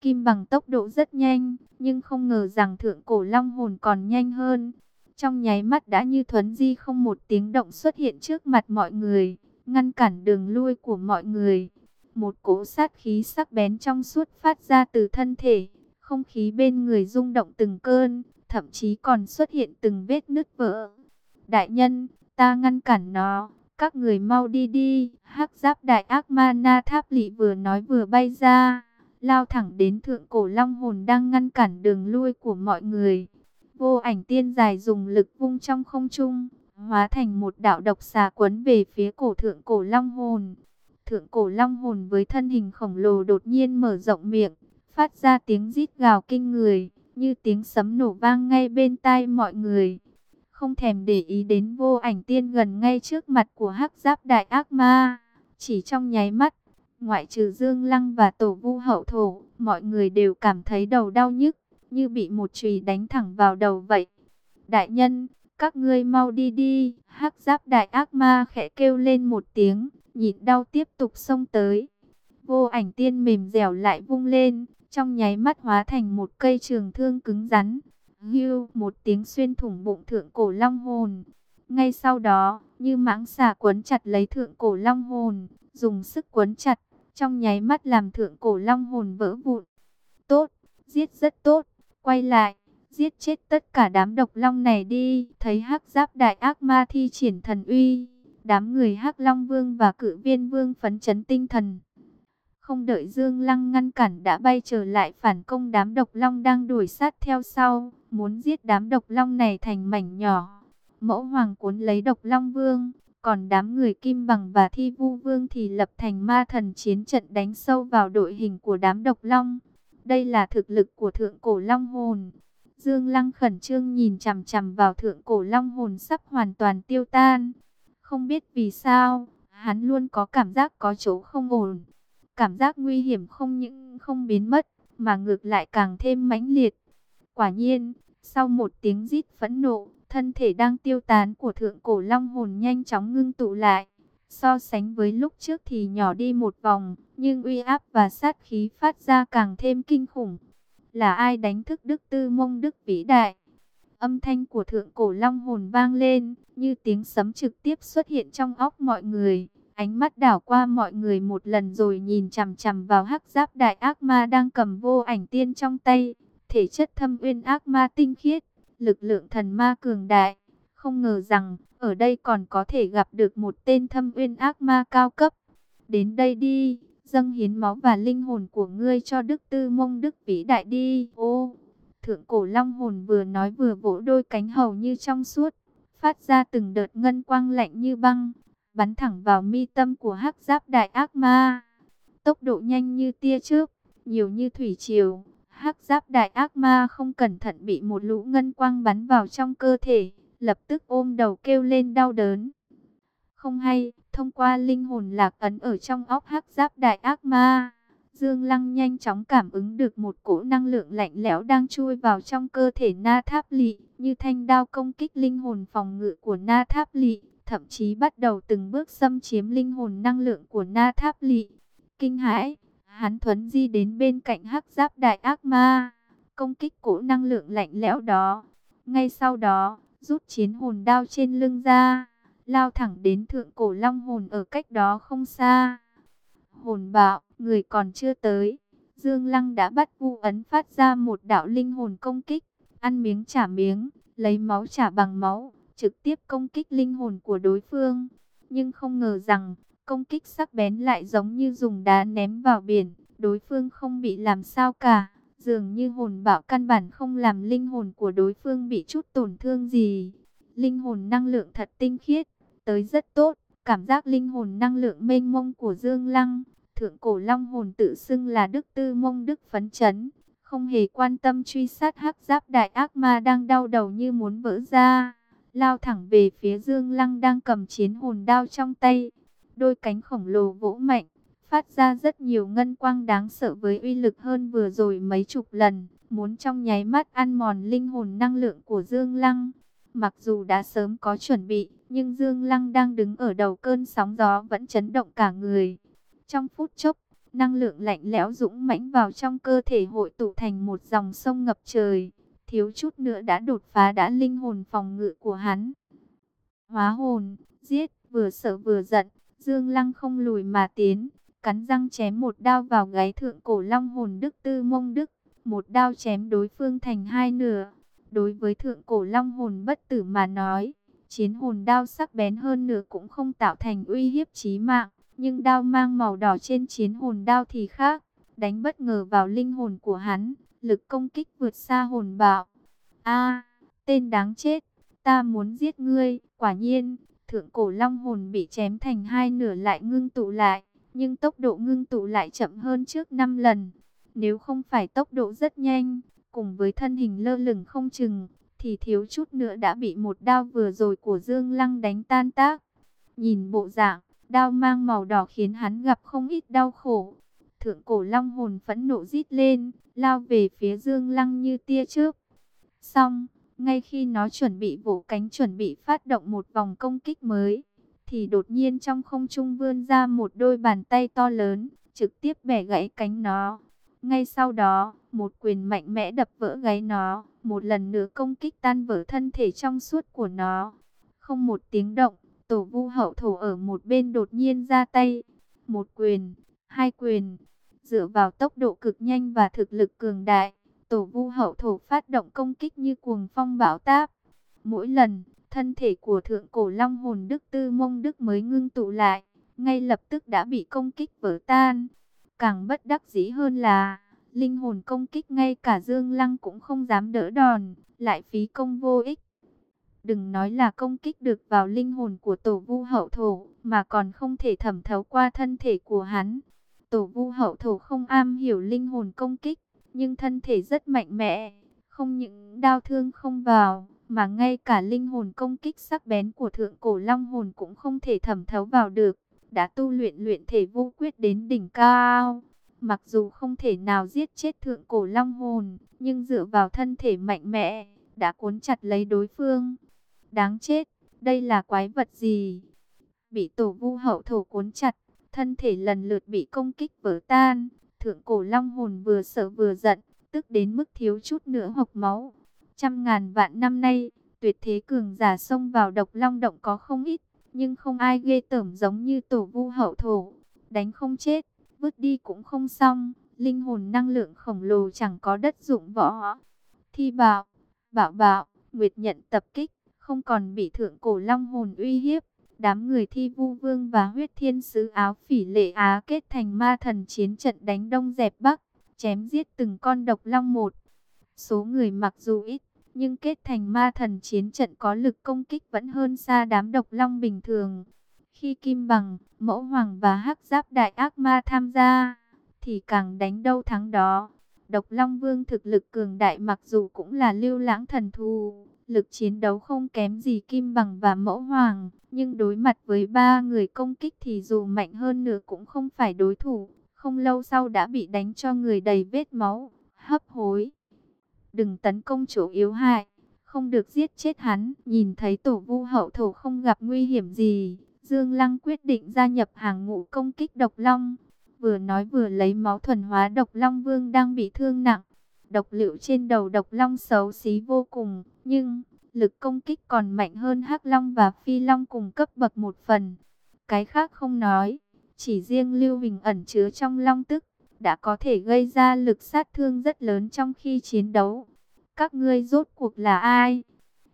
Kim bằng tốc độ rất nhanh, nhưng không ngờ rằng thượng cổ long hồn còn nhanh hơn. Trong nháy mắt đã như thuấn di không một tiếng động xuất hiện trước mặt mọi người, ngăn cản đường lui của mọi người. Một cỗ sát khí sắc bén trong suốt phát ra từ thân thể, không khí bên người rung động từng cơn, thậm chí còn xuất hiện từng vết nứt vỡ. Đại nhân, ta ngăn cản nó, các người mau đi đi. Hắc giáp đại ác ma na tháp lị vừa nói vừa bay ra, lao thẳng đến thượng cổ long hồn đang ngăn cản đường lui của mọi người. Vô ảnh tiên dài dùng lực vung trong không trung, hóa thành một đạo độc xà quấn về phía cổ thượng cổ long hồn. Thượng cổ long hồn với thân hình khổng lồ đột nhiên mở rộng miệng, phát ra tiếng rít gào kinh người, như tiếng sấm nổ vang ngay bên tai mọi người. Không thèm để ý đến vô ảnh tiên gần ngay trước mặt của hắc giáp đại ác ma. Chỉ trong nháy mắt, ngoại trừ Dương Lăng và Tổ Vu Hậu Thổ, mọi người đều cảm thấy đầu đau nhức như bị một chùy đánh thẳng vào đầu vậy. Đại nhân, các ngươi mau đi đi, hắc giáp đại ác ma khẽ kêu lên một tiếng, nhịn đau tiếp tục xông tới. Vô ảnh tiên mềm dẻo lại vung lên, trong nháy mắt hóa thành một cây trường thương cứng rắn. Hưu, một tiếng xuyên thủng bụng thượng cổ long hồn. Ngay sau đó, như mãng xà quấn chặt lấy thượng cổ long hồn, dùng sức quấn chặt, trong nháy mắt làm thượng cổ long hồn vỡ vụn. Tốt, giết rất tốt. Quay lại, giết chết tất cả đám độc long này đi. Thấy hắc giáp đại ác ma thi triển thần uy. Đám người hắc long vương và cự viên vương phấn chấn tinh thần. Không đợi Dương Lăng ngăn cản đã bay trở lại phản công đám độc long đang đuổi sát theo sau. Muốn giết đám độc long này thành mảnh nhỏ. Mẫu hoàng cuốn lấy độc long vương. Còn đám người kim bằng và thi vu vương thì lập thành ma thần chiến trận đánh sâu vào đội hình của đám độc long. Đây là thực lực của thượng cổ long hồn. Dương Lăng khẩn trương nhìn chằm chằm vào thượng cổ long hồn sắp hoàn toàn tiêu tan. Không biết vì sao, hắn luôn có cảm giác có chỗ không ổn. Cảm giác nguy hiểm không những không biến mất, mà ngược lại càng thêm mãnh liệt. Quả nhiên, sau một tiếng rít phẫn nộ, thân thể đang tiêu tán của thượng cổ long hồn nhanh chóng ngưng tụ lại. So sánh với lúc trước thì nhỏ đi một vòng, nhưng uy áp và sát khí phát ra càng thêm kinh khủng. Là ai đánh thức Đức Tư Mông Đức vĩ đại? Âm thanh của thượng cổ long hồn vang lên, như tiếng sấm trực tiếp xuất hiện trong óc mọi người. Ánh mắt đảo qua mọi người một lần rồi nhìn chằm chằm vào hắc giáp đại ác ma đang cầm vô ảnh tiên trong tay. Thể chất thâm uyên ác ma tinh khiết, lực lượng thần ma cường đại. Không ngờ rằng, ở đây còn có thể gặp được một tên thâm uyên ác ma cao cấp. Đến đây đi, dâng hiến máu và linh hồn của ngươi cho Đức Tư Mông Đức vĩ đại đi. Ô, thượng cổ long hồn vừa nói vừa vỗ đôi cánh hầu như trong suốt, phát ra từng đợt ngân quang lạnh như băng, bắn thẳng vào mi tâm của hắc giáp đại ác ma. Tốc độ nhanh như tia trước, nhiều như thủy triều. Hắc giáp đại ác ma không cẩn thận bị một lũ ngân quang bắn vào trong cơ thể lập tức ôm đầu kêu lên đau đớn. Không hay, thông qua linh hồn lạc ấn ở trong óc hắc giáp đại ác ma, Dương Lăng nhanh chóng cảm ứng được một cỗ năng lượng lạnh lẽo đang chui vào trong cơ thể Na Tháp Lị, như thanh đao công kích linh hồn phòng ngự của Na Tháp Lị, thậm chí bắt đầu từng bước xâm chiếm linh hồn năng lượng của Na Tháp Lị. Kinh hãi, hắn thuấn di đến bên cạnh hắc giáp đại ác ma, công kích cỗ năng lượng lạnh lẽo đó. Ngay sau đó, rút chiến hồn đao trên lưng ra, lao thẳng đến thượng cổ long hồn ở cách đó không xa. Hồn bạo, người còn chưa tới. Dương Lăng đã bắt vu ấn phát ra một đạo linh hồn công kích, ăn miếng trả miếng, lấy máu trả bằng máu, trực tiếp công kích linh hồn của đối phương. Nhưng không ngờ rằng, công kích sắc bén lại giống như dùng đá ném vào biển, đối phương không bị làm sao cả. Dường như hồn bạo căn bản không làm linh hồn của đối phương bị chút tổn thương gì. Linh hồn năng lượng thật tinh khiết, tới rất tốt. Cảm giác linh hồn năng lượng mênh mông của Dương Lăng, thượng cổ long hồn tự xưng là Đức Tư Mông Đức phấn chấn, không hề quan tâm truy sát hắc giáp đại ác ma đang đau đầu như muốn vỡ ra, lao thẳng về phía Dương Lăng đang cầm chiến hồn đao trong tay. Đôi cánh khổng lồ vỗ mạnh, phát ra rất nhiều ngân quang đáng sợ với uy lực hơn vừa rồi mấy chục lần, muốn trong nháy mắt ăn mòn linh hồn năng lượng của Dương Lăng. Mặc dù đã sớm có chuẩn bị, nhưng Dương Lăng đang đứng ở đầu cơn sóng gió vẫn chấn động cả người. Trong phút chốc, năng lượng lạnh lẽo dũng mãnh vào trong cơ thể hội tụ thành một dòng sông ngập trời. Thiếu chút nữa đã đột phá đã linh hồn phòng ngự của hắn. Hóa hồn, giết, vừa sợ vừa giận, Dương Lăng không lùi mà tiến, cắn răng chém một đao vào gáy thượng cổ long hồn Đức Tư Mông Đức, một đao chém đối phương thành hai nửa. Đối với thượng cổ long hồn bất tử mà nói, chiến hồn đao sắc bén hơn nửa cũng không tạo thành uy hiếp chí mạng, nhưng đao mang màu đỏ trên chiến hồn đao thì khác, đánh bất ngờ vào linh hồn của hắn, lực công kích vượt xa hồn bạo. A, tên đáng chết, ta muốn giết ngươi, quả nhiên, thượng cổ long hồn bị chém thành hai nửa lại ngưng tụ lại, nhưng tốc độ ngưng tụ lại chậm hơn trước 5 lần. Nếu không phải tốc độ rất nhanh, cùng với thân hình lơ lửng không chừng, thì thiếu chút nữa đã bị một đao vừa rồi của Dương Lăng đánh tan tác. Nhìn bộ dạng, đao mang màu đỏ khiến hắn gặp không ít đau khổ. Thượng cổ long hồn phẫn nộ rít lên, lao về phía Dương Lăng như tia chớp. Xong, ngay khi nó chuẩn bị vỗ cánh chuẩn bị phát động một vòng công kích mới, thì đột nhiên trong không trung vươn ra một đôi bàn tay to lớn, trực tiếp bẻ gãy cánh nó. Ngay sau đó, một quyền mạnh mẽ đập vỡ gáy nó, một lần nữa công kích tan vỡ thân thể trong suốt của nó. Không một tiếng động, tổ vu hậu thổ ở một bên đột nhiên ra tay. Một quyền, hai quyền, dựa vào tốc độ cực nhanh và thực lực cường đại, tổ vu hậu thổ phát động công kích như cuồng phong bão táp. Mỗi lần, thân thể của thượng cổ long hồn Đức Tư Mông Đức mới ngưng tụ lại, ngay lập tức đã bị công kích vỡ tan. Càng bất đắc dĩ hơn là, linh hồn công kích ngay cả Dương Lăng cũng không dám đỡ đòn, lại phí công vô ích. Đừng nói là công kích được vào linh hồn của tổ vu hậu thổ, mà còn không thể thẩm thấu qua thân thể của hắn. Tổ vu hậu thổ không am hiểu linh hồn công kích, nhưng thân thể rất mạnh mẽ, không những đau thương không vào, mà ngay cả linh hồn công kích sắc bén của thượng cổ long hồn cũng không thể thẩm thấu vào được. Đã tu luyện luyện thể vô quyết đến đỉnh cao, mặc dù không thể nào giết chết thượng cổ long hồn, nhưng dựa vào thân thể mạnh mẽ, đã cuốn chặt lấy đối phương. Đáng chết, đây là quái vật gì? Bị tổ vu hậu thổ cuốn chặt, thân thể lần lượt bị công kích vỡ tan. Thượng cổ long hồn vừa sợ vừa giận, tức đến mức thiếu chút nữa hộc máu. Trăm ngàn vạn năm nay, tuyệt thế cường giả xông vào độc long động có không ít, nhưng không ai ghê tởm giống như tổ vu hậu thổ. Đánh không chết, vứt đi cũng không xong, linh hồn năng lượng khổng lồ chẳng có đất dụng võ. Thi bảo, bảo bảo, nguyệt nhận tập kích, không còn bị thượng cổ long hồn uy hiếp. Đám người thi vu vương và huyết thiên sứ áo phỉ lệ Á kết thành ma thần chiến trận đánh đông dẹp bắc, chém giết từng con độc long một. Số người mặc dù ít, nhưng kết thành ma thần chiến trận có lực công kích vẫn hơn xa đám độc long bình thường. Khi Kim Bằng, Mẫu Hoàng và Hắc Giáp Đại Ác Ma tham gia, thì càng đánh đâu thắng đó. Độc Long Vương thực lực cường đại mặc dù cũng là lưu lãng thần thù, lực chiến đấu không kém gì Kim Bằng và Mẫu Hoàng, nhưng đối mặt với ba người công kích thì dù mạnh hơn nữa cũng không phải đối thủ, không lâu sau đã bị đánh cho người đầy vết máu, hấp hối. Đừng tấn công chỗ yếu hại, không được giết chết hắn. Nhìn thấy tổ vu hậu thổ không gặp nguy hiểm gì, Dương Lăng quyết định gia nhập hàng ngũ công kích độc long. Vừa nói vừa lấy máu thuần hóa độc long vương đang bị thương nặng. Độc liệu trên đầu độc long xấu xí vô cùng, nhưng lực công kích còn mạnh hơn hắc long và phi long cùng cấp bậc một phần. Cái khác không nói, chỉ riêng lưu hình ẩn chứa trong long tức, đã có thể gây ra lực sát thương rất lớn trong khi chiến đấu. Các ngươi rốt cuộc là ai?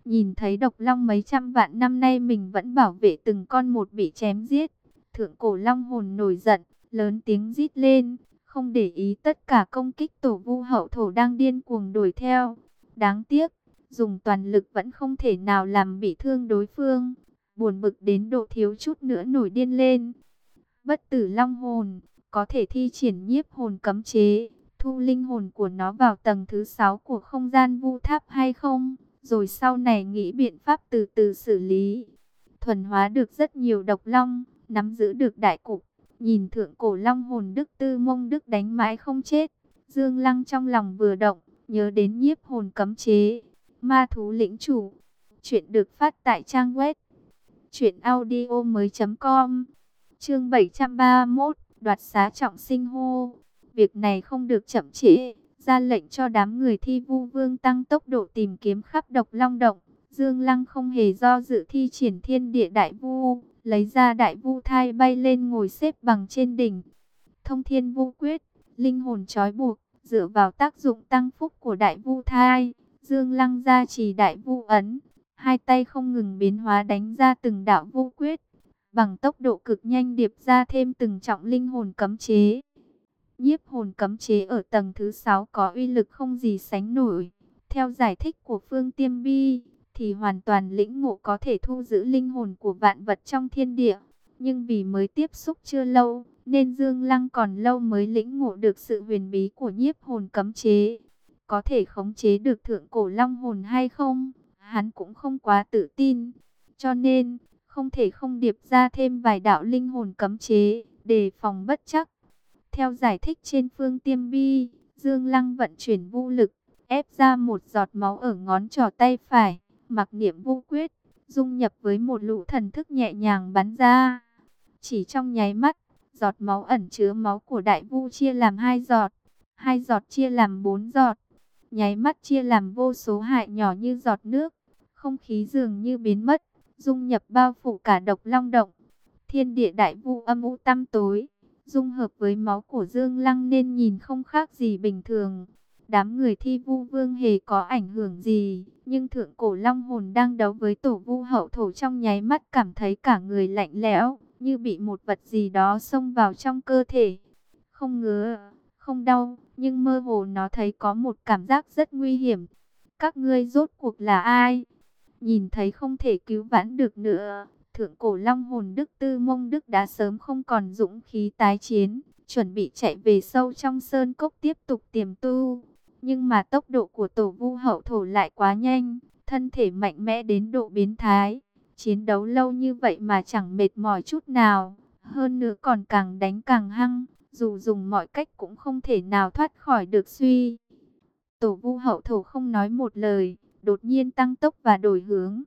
Nhìn thấy độc long mấy trăm vạn năm nay mình vẫn bảo vệ từng con một bị chém giết. Thượng cổ long hồn nổi giận, lớn tiếng rít lên, không để ý tất cả công kích tổ vu hậu thổ đang điên cuồng đuổi theo. Đáng tiếc, dùng toàn lực vẫn không thể nào làm bị thương đối phương. Buồn bực đến độ thiếu chút nữa nổi điên lên. Bất tử long hồn, có thể thi triển nhiếp hồn cấm chế, thu linh hồn của nó vào tầng thứ 6 của không gian vu tháp hay không? Rồi sau này nghĩ biện pháp từ từ xử lý. Thuần hóa được rất nhiều độc long, nắm giữ được đại cục. Nhìn thượng cổ long hồn Đức Tư Mông Đức đánh mãi không chết. Dương Lăng trong lòng vừa động, nhớ đến nhiếp hồn cấm chế. Ma thú lĩnh chủ. Chuyện được phát tại trang web. Chuyện audio mới com. Chương 731. Đoạt xá trọng sinh hô. Việc này không được chậm trễ. Ra lệnh cho đám người thi vu vương tăng tốc độ tìm kiếm khắp độc long động. Dương Lăng không hề do dự thi triển thiên địa đại vu lấy ra đại vu thai bay lên ngồi xếp bằng trên đỉnh. Thông thiên vu quyết, linh hồn trói buộc, dựa vào tác dụng tăng phúc của đại vu thai, Dương Lăng ra chỉ đại vu ấn, hai tay không ngừng biến hóa đánh ra từng đạo vu quyết, bằng tốc độ cực nhanh điệp ra thêm từng trọng linh hồn cấm chế. Nhiếp hồn cấm chế ở tầng thứ 6 có uy lực không gì sánh nổi. Theo giải thích của Phương Tiêm Bi, thì hoàn toàn lĩnh ngộ có thể thu giữ linh hồn của vạn vật trong thiên địa. Nhưng vì mới tiếp xúc chưa lâu, nên Dương Lăng còn lâu mới lĩnh ngộ được sự huyền bí của nhiếp hồn cấm chế. Có thể khống chế được thượng cổ long hồn hay không, hắn cũng không quá tự tin. Cho nên, không thể không điệp ra thêm vài đạo linh hồn cấm chế, để phòng bất chắc. Theo giải thích trên phương tiêm bi, Dương Lăng vận chuyển vô lực, ép ra một giọt máu ở ngón trỏ tay phải mặc niệm vô quyết, dung nhập với một lũ thần thức nhẹ nhàng bắn ra. Chỉ trong nháy mắt, giọt máu ẩn chứa máu của đại vu chia làm hai giọt, hai giọt chia làm bốn giọt, nháy mắt chia làm vô số hại nhỏ như giọt nước, không khí dường như biến mất, dung nhập bao phủ cả độc long động. Thiên địa đại vu âm u tăm tối, dung hợp với máu của Dương Lăng nên nhìn không khác gì bình thường. Đám người thi vu vương hề có ảnh hưởng gì, nhưng thượng cổ long hồn đang đấu với tổ vu hậu thổ trong nháy mắt cảm thấy cả người lạnh lẽo, như bị một vật gì đó xông vào trong cơ thể. Không ngứa, không đau, nhưng mơ hồ nó thấy có một cảm giác rất nguy hiểm. Các ngươi rốt cuộc là ai? Nhìn thấy không thể cứu vãn được nữa, thượng cổ long hồn Đức Tư Mông Đức đã sớm không còn dũng khí tái chiến, chuẩn bị chạy về sâu trong sơn cốc tiếp tục tiềm tu. Nhưng mà tốc độ của tổ vu hậu thổ lại quá nhanh, thân thể mạnh mẽ đến độ biến thái. Chiến đấu lâu như vậy mà chẳng mệt mỏi chút nào, hơn nữa còn càng đánh càng hăng, dù dùng mọi cách cũng không thể nào thoát khỏi được suy. Tổ vu hậu thổ không nói một lời, đột nhiên tăng tốc và đổi hướng.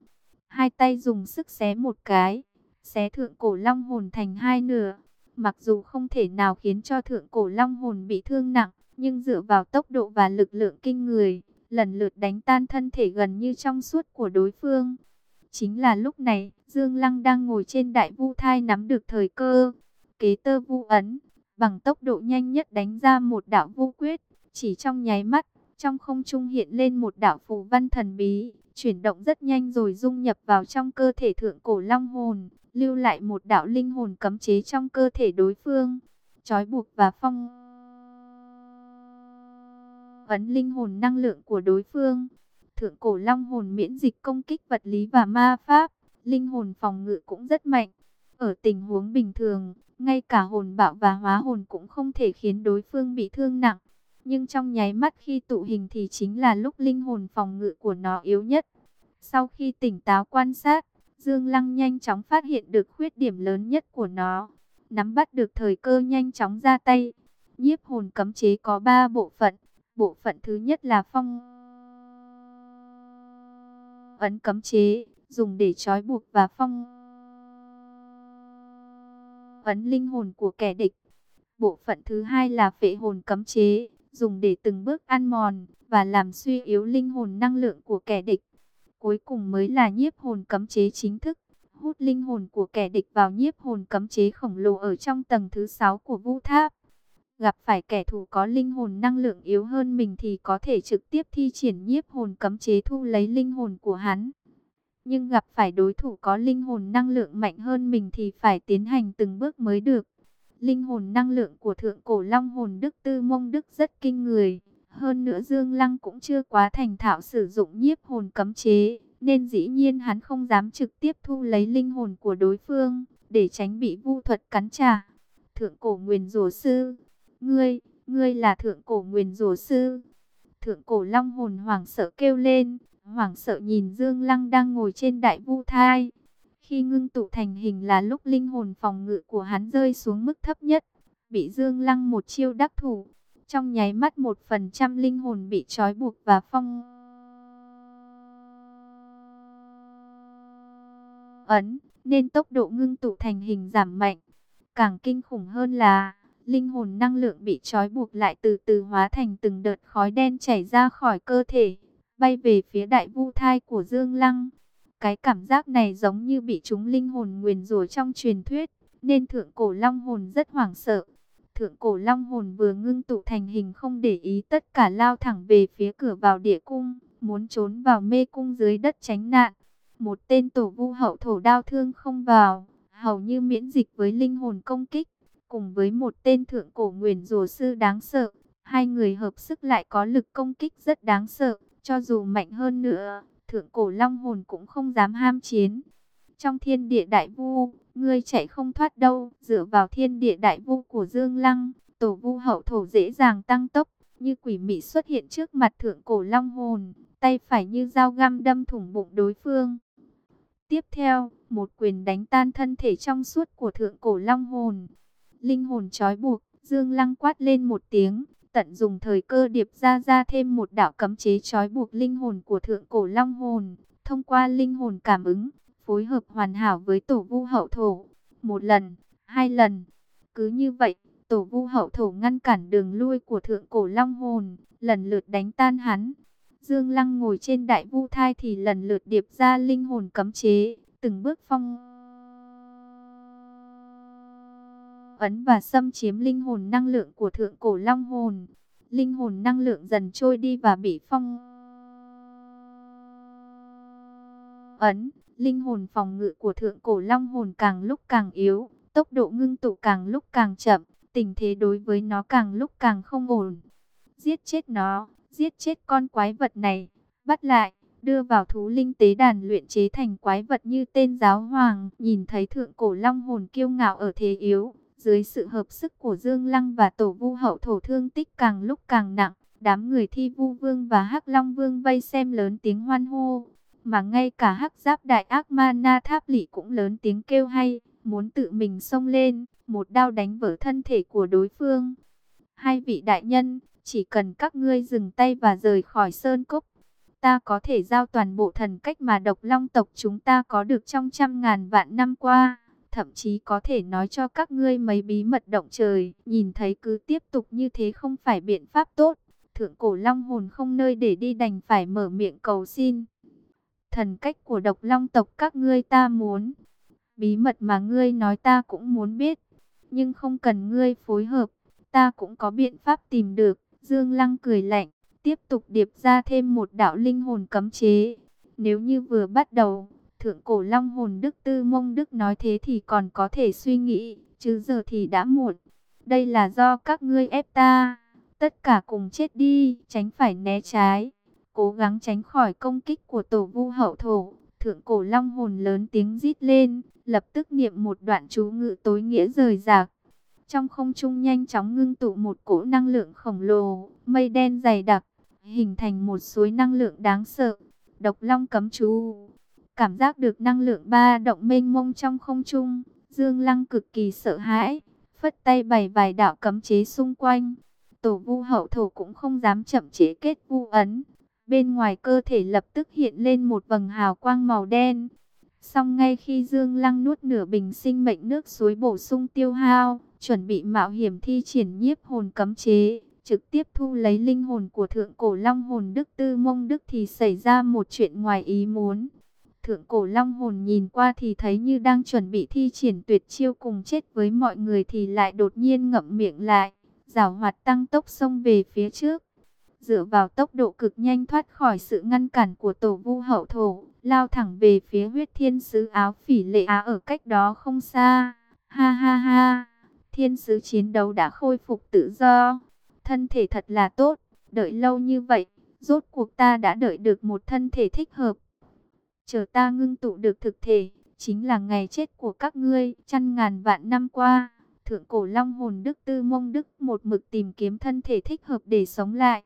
Hai tay dùng sức xé một cái, xé thượng cổ long hồn thành hai nửa. Mặc dù không thể nào khiến cho thượng cổ long hồn bị thương nặng, nhưng dựa vào tốc độ và lực lượng kinh người, lần lượt đánh tan thân thể gần như trong suốt của đối phương. Chính là lúc này, Dương Lăng đang ngồi trên đại vu thai nắm được thời cơ, kế tơ vu ấn, bằng tốc độ nhanh nhất đánh ra một đạo vu quyết, chỉ trong nháy mắt, trong không trung hiện lên một đạo phù văn thần bí, chuyển động rất nhanh rồi dung nhập vào trong cơ thể thượng cổ long hồn, lưu lại một đạo linh hồn cấm chế trong cơ thể đối phương, trói buộc và phong ấn linh hồn năng lượng của đối phương. Thượng cổ long hồn miễn dịch công kích vật lý và ma pháp, linh hồn phòng ngự cũng rất mạnh. Ở tình huống bình thường, ngay cả hồn bạo và hóa hồn cũng không thể khiến đối phương bị thương nặng. Nhưng trong nháy mắt khi tụ hình thì chính là lúc linh hồn phòng ngự của nó yếu nhất. Sau khi tỉnh táo quan sát, Dương Lăng nhanh chóng phát hiện được khuyết điểm lớn nhất của nó. Nắm bắt được thời cơ nhanh chóng ra tay. Nhiếp hồn cấm chế có 3 bộ phận. Bộ phận thứ nhất là phong ấn cấm chế, dùng để trói buộc và phong ấn linh hồn của kẻ địch. Bộ phận thứ hai là phệ hồn cấm chế, dùng để từng bước ăn mòn và làm suy yếu linh hồn năng lượng của kẻ địch. Cuối cùng mới là nhiếp hồn cấm chế chính thức, hút linh hồn của kẻ địch vào nhiếp hồn cấm chế khổng lồ ở trong tầng thứ 6 của vũ tháp. Gặp phải kẻ thù có linh hồn năng lượng yếu hơn mình thì có thể trực tiếp thi triển nhiếp hồn cấm chế thu lấy linh hồn của hắn. Nhưng gặp phải đối thủ có linh hồn năng lượng mạnh hơn mình thì phải tiến hành từng bước mới được. Linh hồn năng lượng của thượng cổ long hồn Đức Tư Mông Đức rất kinh người. Hơn nữa Dương Lăng cũng chưa quá thành thạo sử dụng nhiếp hồn cấm chế, nên dĩ nhiên hắn không dám trực tiếp thu lấy linh hồn của đối phương, để tránh bị vu thuật cắn trả. Thượng cổ nguyền rủa sư, ngươi, ngươi là thượng cổ nguyền rủa sư. Thượng cổ long hồn hoảng sợ kêu lên, hoảng sợ nhìn Dương Lăng đang ngồi trên đại vu thai. Khi ngưng tụ thành hình là lúc linh hồn phòng ngự của hắn rơi xuống mức thấp nhất, bị Dương Lăng một chiêu đắc thủ. Trong nháy mắt một phần trăm linh hồn bị trói buộc và phong ấn, nên tốc độ ngưng tụ thành hình giảm mạnh. Càng kinh khủng hơn là, linh hồn năng lượng bị trói buộc lại từ từ hóa thành từng đợt khói đen chảy ra khỏi cơ thể, bay về phía đại vu thai của Dương Lăng. Cái cảm giác này giống như bị chúng linh hồn nguyền rủa trong truyền thuyết, nên thượng cổ long hồn rất hoảng sợ. Thượng cổ long hồn vừa ngưng tụ thành hình không để ý tất cả lao thẳng về phía cửa vào địa cung, muốn trốn vào mê cung dưới đất tránh nạn. Một tên tổ vu hậu thổ đao thương không vào, hầu như miễn dịch với linh hồn công kích, cùng với một tên thượng cổ nguyền rủa sư đáng sợ. Hai người hợp sức lại có lực công kích rất đáng sợ, cho dù mạnh hơn nữa, thượng cổ long hồn cũng không dám ham chiến. Trong thiên địa đại vu, ngươi chạy không thoát đâu, dựa vào thiên địa đại vu của Dương Lăng, tổ vu hậu thổ dễ dàng tăng tốc, như quỷ mị xuất hiện trước mặt thượng cổ long hồn, tay phải như dao găm đâm thủng bụng đối phương. Tiếp theo, một quyền đánh tan thân thể trong suốt của thượng cổ long hồn. Linh hồn trói buộc, Dương Lăng quát lên một tiếng, tận dùng thời cơ điệp ra ra thêm một đạo cấm chế trói buộc linh hồn của thượng cổ long hồn, thông qua linh hồn cảm ứng, phối hợp hoàn hảo với tổ vu hậu thổ. Một lần, hai lần, cứ như vậy, tổ vu hậu thổ ngăn cản đường lui của thượng cổ long hồn, lần lượt đánh tan hắn. Dương Lăng ngồi trên đại vu thai thì lần lượt điệp ra linh hồn cấm chế, từng bước phong ấn và xâm chiếm linh hồn năng lượng của thượng cổ long hồn. Linh hồn năng lượng dần trôi đi và bị phong ấn. Linh hồn phòng ngự của thượng cổ long hồn càng lúc càng yếu, tốc độ ngưng tụ càng lúc càng chậm, tình thế đối với nó càng lúc càng không ổn. Giết chết nó, giết chết con quái vật này, bắt lại, đưa vào thú linh tế đàn luyện chế thành quái vật như tên giáo hoàng, nhìn thấy thượng cổ long hồn kiêu ngạo ở thế yếu, dưới sự hợp sức của Dương Lăng và Tổ Vu Hậu thổ thương tích càng lúc càng nặng, đám người Thi Vu Vương và Hắc Long Vương vây xem lớn tiếng hoan hô, mà ngay cả Hắc Giáp Đại Ác Ma Na Tháp Lỷ cũng lớn tiếng kêu hay, muốn tự mình xông lên, một đao đánh vỡ thân thể của đối phương. Hai vị đại nhân, chỉ cần các ngươi dừng tay và rời khỏi sơn cốc, ta có thể giao toàn bộ thần cách mà độc long tộc chúng ta có được trong trăm ngàn vạn năm qua thậm chí có thể nói cho các ngươi mấy bí mật động trời, nhìn thấy cứ tiếp tục như thế không phải biện pháp tốt. Thượng cổ long hồn không nơi để đi đành phải mở miệng cầu xin. Thần cách của độc long tộc các ngươi ta muốn. Bí mật mà ngươi nói ta cũng muốn biết. Nhưng không cần ngươi phối hợp, ta cũng có biện pháp tìm được. Dương Lăng cười lạnh, tiếp tục điệp ra thêm một đạo linh hồn cấm chế. Nếu như vừa bắt đầu, Thượng cổ long hồn Đức Tư Mông Đức nói thế thì còn có thể suy nghĩ, chứ giờ thì đã muộn. Đây là do các ngươi ép ta, tất cả cùng chết đi, tránh phải né trái. Cố gắng tránh khỏi công kích của tổ vu hậu thổ. Thượng cổ long hồn lớn tiếng rít lên, lập tức niệm một đoạn chú ngự tối nghĩa rời rạc. Trong không trung nhanh chóng ngưng tụ một cỗ năng lượng khổng lồ, mây đen dày đặc, hình thành một suối năng lượng đáng sợ. Độc long cấm chú Cảm giác được năng lượng ba động mênh mông trong không trung, Dương Lăng cực kỳ sợ hãi, phất tay bày vài đạo cấm chế xung quanh. Tổ vu hậu thổ cũng không dám chậm chế kết vu ấn. Bên ngoài cơ thể lập tức hiện lên một vầng hào quang màu đen. Xong ngay khi Dương Lăng nuốt nửa bình sinh mệnh nước suối bổ sung tiêu hao, chuẩn bị mạo hiểm thi triển nhiếp hồn cấm chế, trực tiếp thu lấy linh hồn của thượng cổ long hồn Đức Tư Mông Đức thì xảy ra một chuyện ngoài ý muốn. Thượng cổ long hồn nhìn qua thì thấy như đang chuẩn bị thi triển tuyệt chiêu cùng chết với mọi người thì lại đột nhiên ngậm miệng lại, rào hoạt tăng tốc xông về phía trước. Dựa vào tốc độ cực nhanh thoát khỏi sự ngăn cản của tổ vu hậu thổ, lao thẳng về phía huyết thiên sứ áo phỉ lệ á ở cách đó không xa. Ha ha ha, thiên sứ chiến đấu đã khôi phục tự do, thân thể thật là tốt, đợi lâu như vậy, rốt cuộc ta đã đợi được một thân thể thích hợp. Chờ ta ngưng tụ được thực thể, chính là ngày chết của các ngươi, chăn ngàn vạn năm qua. Thượng cổ long hồn Đức Tư Mông Đức một mực tìm kiếm thân thể thích hợp để sống lại.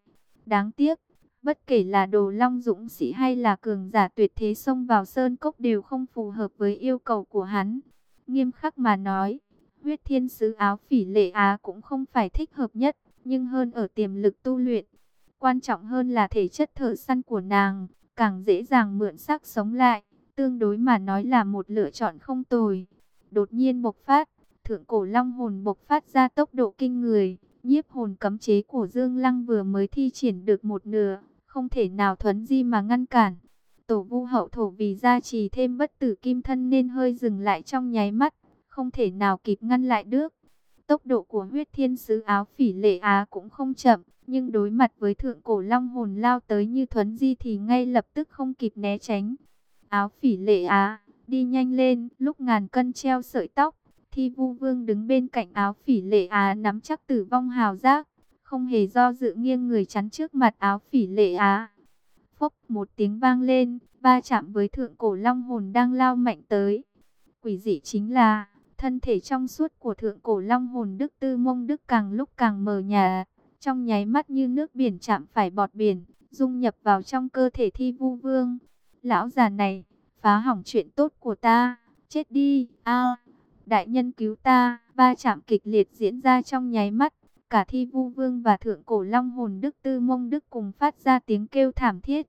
Đáng tiếc, bất kể là đồ long dũng sĩ hay là cường giả tuyệt thế xông vào sơn cốc đều không phù hợp với yêu cầu của hắn. Nghiêm khắc mà nói, huyết thiên sứ áo phỉ lệ á cũng không phải thích hợp nhất, nhưng hơn ở tiềm lực tu luyện. Quan trọng hơn là thể chất thợ săn của nàng, càng dễ dàng mượn xác sống lại, tương đối mà nói là một lựa chọn không tồi. Đột nhiên bộc phát, thượng cổ long hồn bộc phát ra tốc độ kinh người, nhiếp hồn cấm chế của Dương Lăng vừa mới thi triển được một nửa, không thể nào thuấn di mà ngăn cản. Tổ vu hậu thổ vì gia trì thêm bất tử kim thân nên hơi dừng lại trong nháy mắt, không thể nào kịp ngăn lại được. Tốc độ của huyết thiên sứ áo phỉ lệ á cũng không chậm, nhưng đối mặt với thượng cổ long hồn lao tới như thuấn di thì ngay lập tức không kịp né tránh. Áo phỉ lệ á, đi nhanh lên, lúc ngàn cân treo sợi tóc, thi vu vương đứng bên cạnh áo phỉ lệ á nắm chắc tử vong hào giác, không hề do dự nghiêng người chắn trước mặt áo phỉ lệ á. Phốc một tiếng vang lên, ba chạm với thượng cổ long hồn đang lao mạnh tới. Quỷ dị chính là, thân thể trong suốt của thượng cổ long hồn Đức Tư Mông Đức càng lúc càng mờ nhà trong nháy mắt như nước biển chạm phải bọt biển, dung nhập vào trong cơ thể thi vu vương. Lão già này, phá hỏng chuyện tốt của ta, chết đi, a đại nhân cứu ta, ba chạm kịch liệt diễn ra trong nháy mắt. Cả thi vu vương và thượng cổ long hồn đức tư mông đức cùng phát ra tiếng kêu thảm thiết.